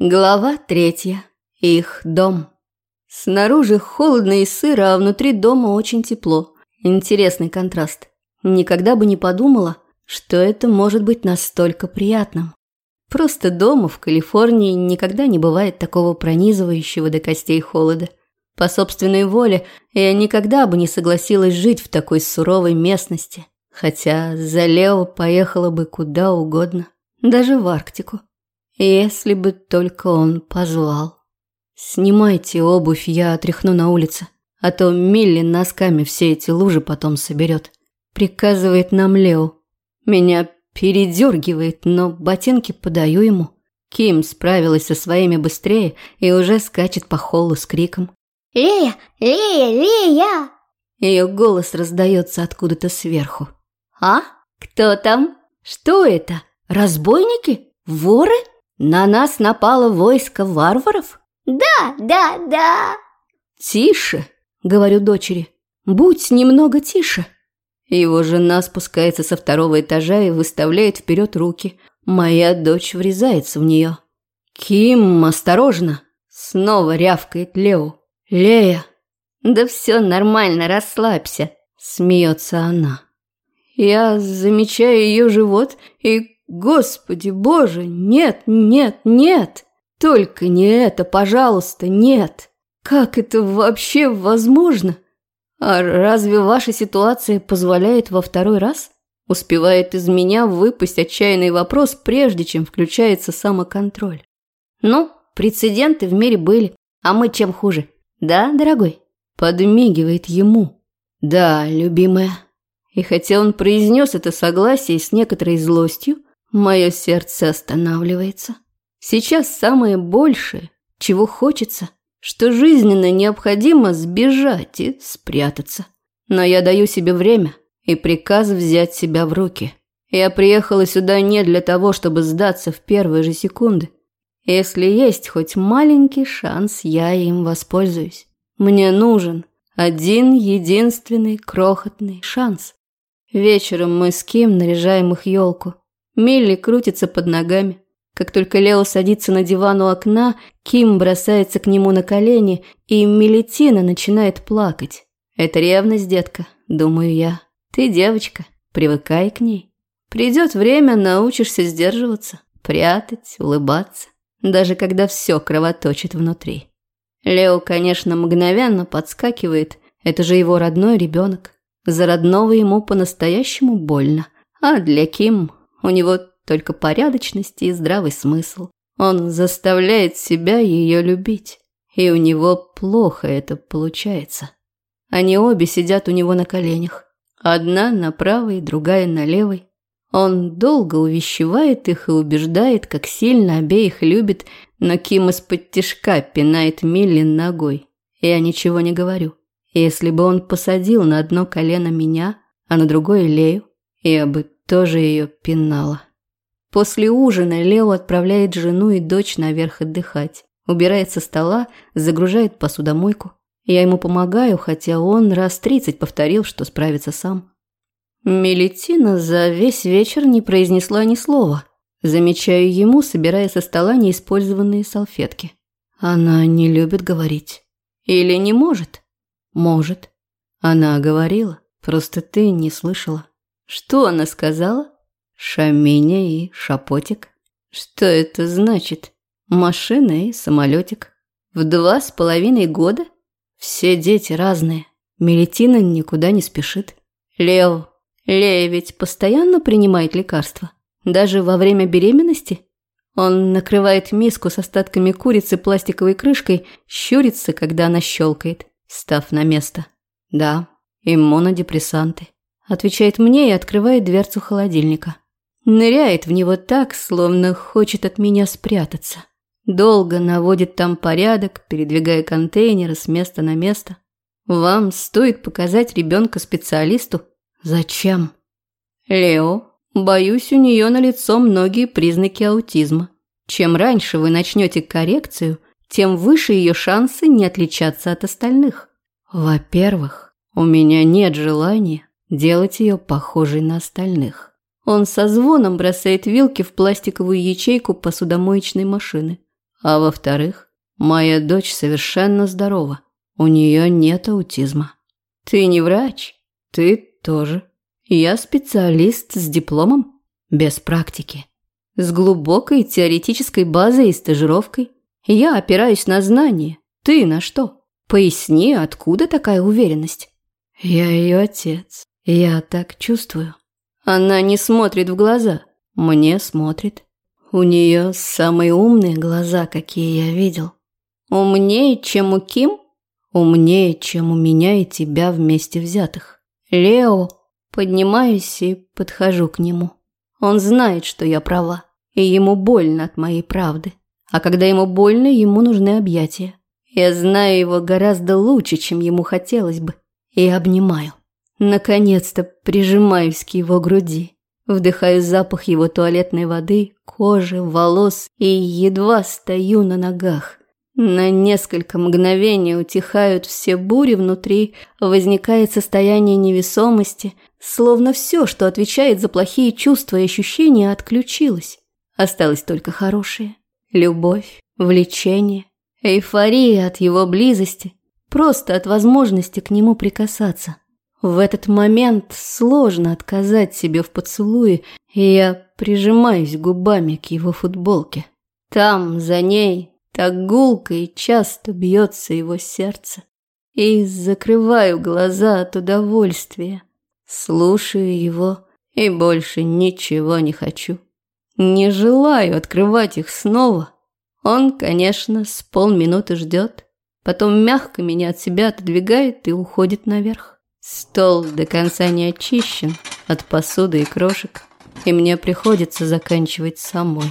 Глава третья. Их дом. Снаружи холодно и сыро, а внутри дома очень тепло. Интересный контраст. Никогда бы не подумала, что это может быть настолько приятным. Просто дома в Калифорнии никогда не бывает такого пронизывающего до костей холода. По собственной воле я никогда бы не согласилась жить в такой суровой местности, хотя за Лео поехала бы куда угодно, даже в Арктику. Если бы только он позвал. Снимайте обувь, я отряхну на улице, а то Милли носками все эти лужи потом соберет. Приказывает нам Лео. Меня передергивает, но ботинки подаю ему. Ким справилась со своими быстрее и уже скачет по холлу с криком. «Лея! Лея! Лея!» Ее голос раздается откуда-то сверху. «А? Кто там? Что это? Разбойники? Воры?» На нас напало войско варваров? Да, да, да. Тише, говорю дочери. Будь немного тише. Его жена спускается со второго этажа и выставляет вперед руки. Моя дочь врезается в нее. Ким, осторожно. Снова рявкает Лео. Лея. Да все нормально, расслабься. Смеется она. Я замечаю ее живот и Господи боже, нет, нет, нет! Только не это, пожалуйста, нет! Как это вообще возможно? А разве ваша ситуация позволяет во второй раз? Успевает из меня выпасть отчаянный вопрос, прежде чем включается самоконтроль. Ну, прецеденты в мире были, а мы чем хуже? Да, дорогой? Подмигивает ему. Да, любимая. И хотя он произнес это согласие с некоторой злостью, Мое сердце останавливается. Сейчас самое большее, чего хочется, что жизненно необходимо сбежать и спрятаться. Но я даю себе время и приказ взять себя в руки. Я приехала сюда не для того, чтобы сдаться в первые же секунды. Если есть хоть маленький шанс, я им воспользуюсь. Мне нужен один единственный крохотный шанс. Вечером мы с Ким наряжаем их елку. Милли крутится под ногами. Как только Лео садится на диван у окна, Ким бросается к нему на колени, и Мелитина начинает плакать. «Это ревность, детка», — думаю я. «Ты девочка, привыкай к ней. Придет время, научишься сдерживаться, прятать, улыбаться, даже когда все кровоточит внутри». Лео, конечно, мгновенно подскакивает, это же его родной ребенок. За родного ему по-настоящему больно, а для Ким у него только порядочность и здравый смысл. Он заставляет себя ее любить. И у него плохо это получается. Они обе сидят у него на коленях. Одна на правой, другая на левой. Он долго увещевает их и убеждает, как сильно обеих любит, но Ким из-под тишка пинает Миллин ногой. Я ничего не говорю. Если бы он посадил на одно колено меня, а на другое Лею, я бы тоже ее пинала. После ужина Лео отправляет жену и дочь наверх отдыхать. Убирает со стола, загружает посудомойку. Я ему помогаю, хотя он раз тридцать повторил, что справится сам. Мелитина за весь вечер не произнесла ни слова. Замечаю ему, собирая со стола неиспользованные салфетки. Она не любит говорить. Или не может? Может. Она говорила, просто ты не слышала. Что она сказала? Шаминя и шапотик. Что это значит? Машина и самолетик. В два с половиной года? Все дети разные. Мелитина никуда не спешит. Лео. Лея ведь постоянно принимает лекарства. Даже во время беременности? Он накрывает миску с остатками курицы пластиковой крышкой, щурится, когда она щелкает, став на место. Да, иммунодепрессанты отвечает мне и открывает дверцу холодильника. Ныряет в него так, словно хочет от меня спрятаться. Долго наводит там порядок, передвигая контейнеры с места на место. Вам стоит показать ребенка специалисту? Зачем? Лео, боюсь, у нее на лицо многие признаки аутизма. Чем раньше вы начнете коррекцию, тем выше ее шансы не отличаться от остальных. Во-первых, у меня нет желания делать ее похожей на остальных. Он со звоном бросает вилки в пластиковую ячейку посудомоечной машины. А во-вторых, моя дочь совершенно здорова. У нее нет аутизма. Ты не врач, ты тоже. Я специалист с дипломом, без практики. С глубокой теоретической базой и стажировкой. Я опираюсь на знания. Ты на что? Поясни, откуда такая уверенность? Я ее отец. Я так чувствую. Она не смотрит в глаза. Мне смотрит. У нее самые умные глаза, какие я видел. Умнее, чем у Ким? Умнее, чем у меня и тебя вместе взятых. Лео, поднимаюсь и подхожу к нему. Он знает, что я права, и ему больно от моей правды. А когда ему больно, ему нужны объятия. Я знаю его гораздо лучше, чем ему хотелось бы, и обнимаю. Наконец-то прижимаюсь к его груди. Вдыхаю запах его туалетной воды, кожи, волос и едва стою на ногах. На несколько мгновений утихают все бури внутри, возникает состояние невесомости, словно все, что отвечает за плохие чувства и ощущения, отключилось. Осталось только хорошее. Любовь, влечение, эйфория от его близости, просто от возможности к нему прикасаться. В этот момент сложно отказать себе в поцелуе, и я прижимаюсь губами к его футболке. Там, за ней, так гулко и часто бьется его сердце. И закрываю глаза от удовольствия, слушаю его и больше ничего не хочу. Не желаю открывать их снова. Он, конечно, с полминуты ждет, потом мягко меня от себя отодвигает и уходит наверх. Стол до конца не очищен от посуды и крошек, и мне приходится заканчивать самой.